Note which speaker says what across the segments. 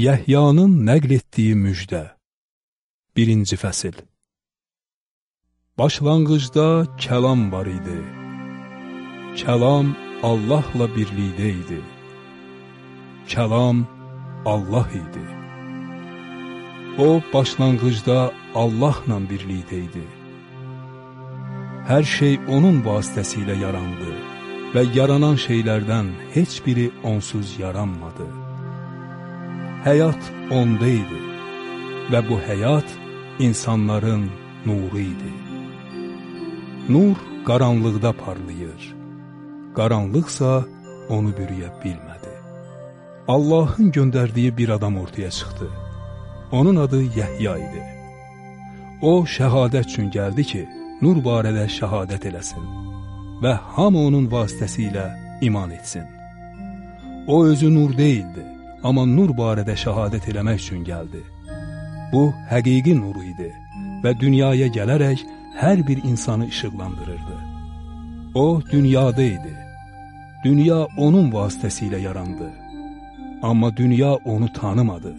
Speaker 1: Yəhyanın nəql etdiyi müjdə Birinci fəsil Başlanğıcda kəlam var idi. Kəlam Allahla birlikdə idi. Kəlam Allah idi. O, başlanğıcda Allahla birlikdə idi. Hər şey onun vasitəsilə yarandı və yaranan şeylərdən heç biri onsuz yaranmadı. Həyat onda idi və bu həyat insanların nuru idi. Nur qaranlıqda parlayır, qaranlıqsa onu bürüyə bilmədi. Allahın göndərdiyi bir adam ortaya çıxdı. Onun adı Yəhya idi. O, şəhadət üçün gəldi ki, nur barədə şəhadət eləsin və hamı onun vasitəsilə iman etsin. O özü nur deyildi, amma nur barədə şəhadət eləmək üçün gəldi. Bu, həqiqi nuru idi və dünyaya gələrək hər bir insanı işıqlandırırdı. O, dünyada idi. Dünya onun vasitəsilə yarandı. Amma dünya onu tanımadı.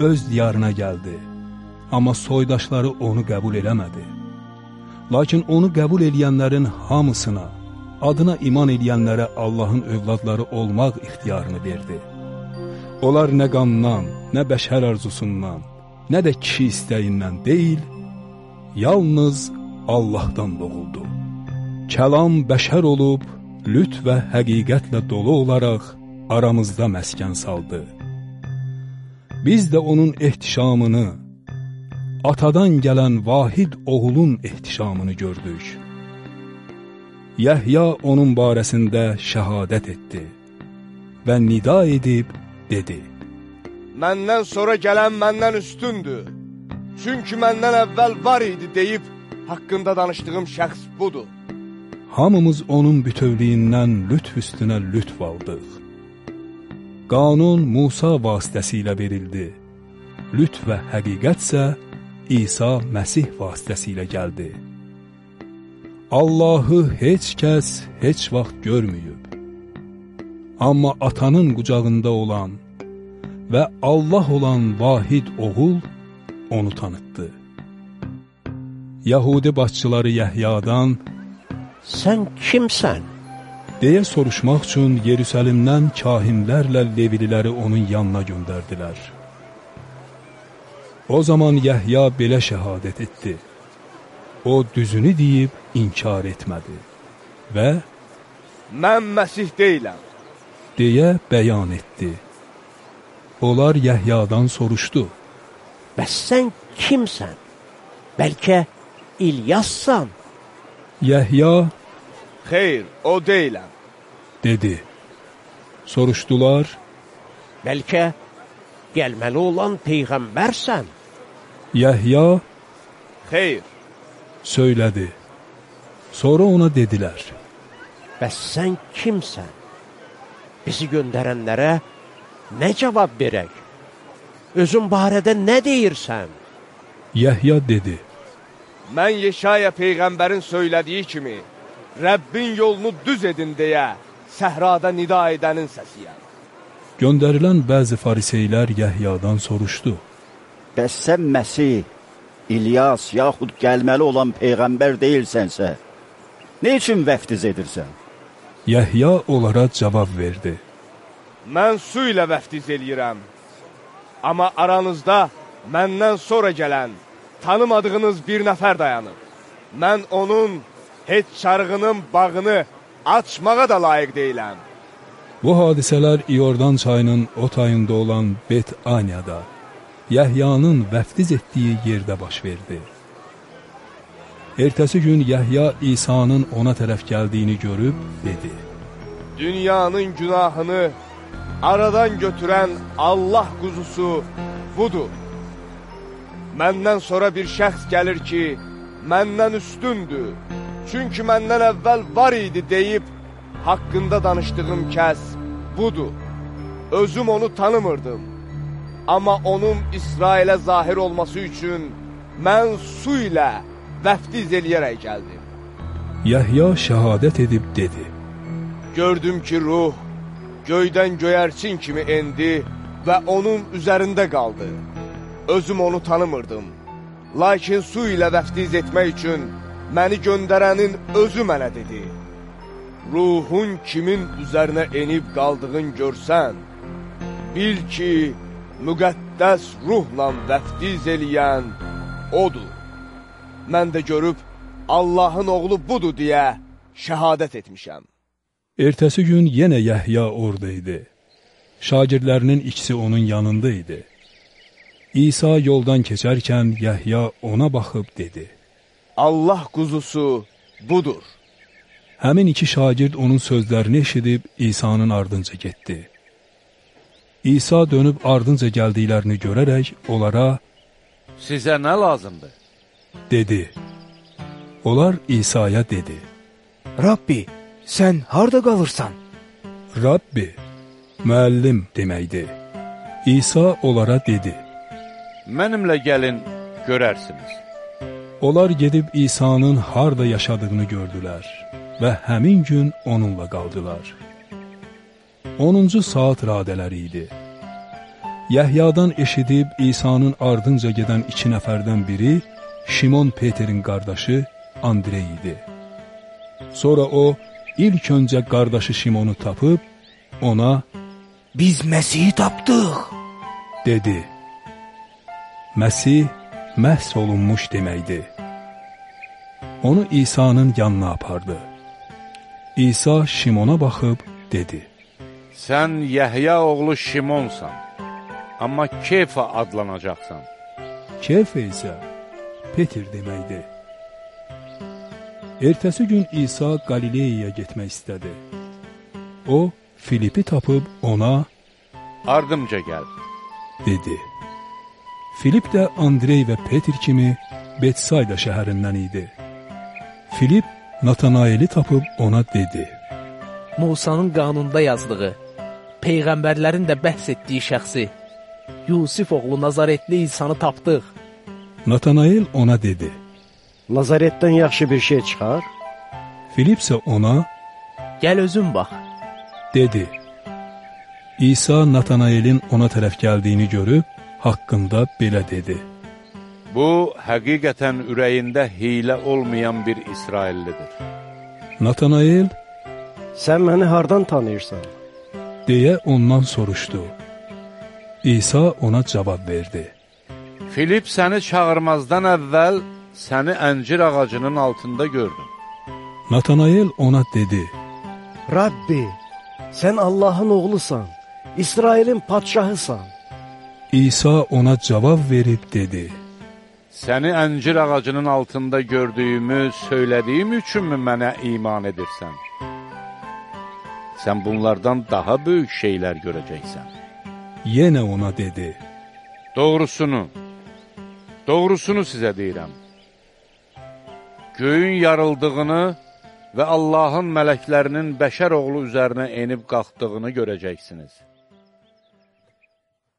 Speaker 1: Öz diyarına gəldi, amma soydaşları onu qəbul eləmədi. Lakin onu qəbul eləyənlərin hamısına, adına iman eləyənlərə Allahın övladları olmaq ixtiyarını verdi. Onlar nə qandan, nə bəşər arzusundan, nə də kişi istəyindən deyil, yalnız Allahdan doğuldu. Kəlam bəşər olub, lüt və həqiqətlə dolu olaraq aramızda məskən saldı. Biz də onun ehtişamını, atadan gələn vahid oğulun ehtişamını gördük. Yəhya onun barəsində şəhadət etdi və nida edib dedi,
Speaker 2: Məndən sonra gələn məndən üstündür. Çünki məndən əvvəl var idi deyib, haqqında danışdığım şəxs budur.
Speaker 1: Hamımız onun bütövlüyündən lütf üstünə lütf aldıq. Qanun Musa vasitəsilə verildi. Lütf və həqiqətsə İsa Məsih vasitəsilə gəldi. Allahı heç kəs heç vaxt görməyib. Amma atanın qucağında olan və Allah olan vahid oğul onu tanıtdı. Yahudi başçıları Yəhyadan
Speaker 3: Sən kimsən?
Speaker 1: deyə soruşmaq üçün Yerüsəlimdən kahinlərlə levililəri onun yanına göndərdilər. O zaman Yəhya belə şəhadət etdi. O düzünü deyib inkar etmədi və
Speaker 2: Mən Məsih deyiləm.
Speaker 1: deyə bəyan etdi. Onlar Yəhyadan soruşdu.
Speaker 3: Bəs sən kimsən? Bəlkə İlyassan?
Speaker 1: Yəhya
Speaker 2: Xeyr, o deyiləm.
Speaker 1: dedi. Soruşdular.
Speaker 3: Bəlkə gəlməli olan Peyğəmbərsən?
Speaker 1: Yəhya
Speaker 2: Xeyr,
Speaker 1: söylədi. Sonra ona dedilər.
Speaker 3: Bəs sən kimsən? Bizi göndərənlərə nə cavab verək? Özün barədə nə deyirsən?
Speaker 1: Yəhya dedi.
Speaker 2: mən Yeşaya Peyğəmbərin söylədiyi kimi, Rəbbin yolunu düz edin deyə səhrada nida edənin səsiyəm.
Speaker 1: Göndərilən bəzi fariseylər Yəhyadan soruşdu.
Speaker 4: Bəs sən Məsih, İlyas yaxud gəlməli olan Peyğəmbər deyilsənsə, nə üçün vəftiz edirsən?
Speaker 1: Yəhya onlara cavab verdi.
Speaker 2: Mən su ilə vəftiz eləyirəm. Amma aranızda məndən sonra gələn, tanımadığınız bir nəfər dayanır. Mən onun heç çarığının bağını açmağa da layiq deyiləm.
Speaker 1: Bu hadisələr İordan çayının o tayında olan Bet-Aniyada, Yəhyanın vəftiz etdiyi yerdə baş verdi. Ertəsi gün Yəhya İsa'nın ona tərəf gəldiyini görüb dedi.
Speaker 2: Dünyanın günahını aradan götürən Allah quzusu budur. Məndən sonra bir şəxs gəlir ki, məndən üstündür. Çünki məndən əvvəl var idi deyib, haqqında danışdığım kəs budur. Özüm onu tanımırdım. Amma onun İsrailə zahir olması üçün mən su ilə vəftiz eləyərək gəldim.
Speaker 1: Yəhya şəhadət edib dedi.
Speaker 2: Gördüm ki, ruh göydən göyərçin kimi endi və onun üzərində qaldı. Özüm onu tanımırdım. Lakin su ilə vəftiz etmək üçün məni göndərənin özü mənə dedi. Ruhun kimin üzərinə enib qaldığın görsən, bil ki, müqəddəs ruhla vəftiz eləyən odur. Mən də görüb Allahın oğlu budur deyə şəhadət etmişəm.
Speaker 1: Ertəsi gün yenə Yəhya orada idi. Şagirdlərinin ikisi onun yanında idi. İsa yoldan keçərkən Yəhya ona baxıb dedi.
Speaker 2: Allah quzusu budur.
Speaker 1: Həmin iki şagird onun sözlərini eşidib İsa'nın ardınca getdi. İsa dönüb ardınca gəldiklərini görərək onlara
Speaker 5: Sizə nə lazımdır?
Speaker 1: dedi. Onlar İsa'ya dedi.
Speaker 6: Rabbi, sən harda qalırsan?
Speaker 1: Rabbi, müəllim deməkdir. İsa onlara dedi.
Speaker 5: Mənimlə gəlin, görərsiniz.
Speaker 1: Onlar gedib İsa'nın harda yaşadığını gördülər və həmin gün onunla qaldılar. 10-cu saat radələri idi. Yəhyadan eşidib İsa'nın ardınca gedən iki nəfərdən biri Şimon Peterin qardaşı Andrey idi. Sonra o, ilk öncə qardaşı Şimonu tapıb, ona
Speaker 6: Biz Məsihi tapdıq.
Speaker 1: dedi. Məsih məhs olunmuş deməkdir. Onu İsa'nın yanına apardı. İsa Şimona baxıb dedi.
Speaker 5: Sən Yəhya oğlu Şimonsan, amma Kefa adlanacaqsan.
Speaker 1: Kef isə Petir deməkdir. Ertəsi gün İsa Qalileyaya getmək istədi. O, Filipi tapıb ona
Speaker 5: Ardımca gəl.
Speaker 1: dedi. Filip də Andrey və Petir kimi Betsayda şəhərindən idi. Filip Natanaeli tapıb ona dedi.
Speaker 7: Musanın qanunda yazdığı, peyğəmbərlərin də bəhs etdiyi şəxsi, Yusif oğlu Nazaretli insanı tapdıq.
Speaker 1: Natanael ona dedi.
Speaker 3: Nazaretdən yaxşı bir şey çıxar?
Speaker 1: Filip isə ona
Speaker 7: Gəl özün bax.
Speaker 1: dedi. İsa Natanaelin ona tərəf gəldiyini görüb, haqqında belə dedi.
Speaker 5: Bu, həqiqətən ürəyində hilə olmayan bir İsraillidir.
Speaker 1: Natanael
Speaker 3: Sən məni hardan tanıyırsan?
Speaker 1: deyə ondan soruşdu. İsa ona cavab verdi.
Speaker 5: Filip səni çağırmazdan əvvəl səni əncir ağacının altında gördüm.
Speaker 1: Natanael ona dedi.
Speaker 3: Rabbi, sən Allahın oğlusan, İsrailin padşahısan.
Speaker 1: İsa ona cavab verib dedi.
Speaker 5: Səni əncir ağacının altında gördüyümü söylədiyim üçünmü mənə iman edirsən? Sən bunlardan daha böyük şeylər görəcəksən.
Speaker 1: Yenə ona dedi.
Speaker 5: Doğrusunu, doğrusunu sizə deyirəm. Göyün yarıldığını və Allahın mələklərinin bəşər oğlu üzərinə enib qalxdığını görəcəksiniz.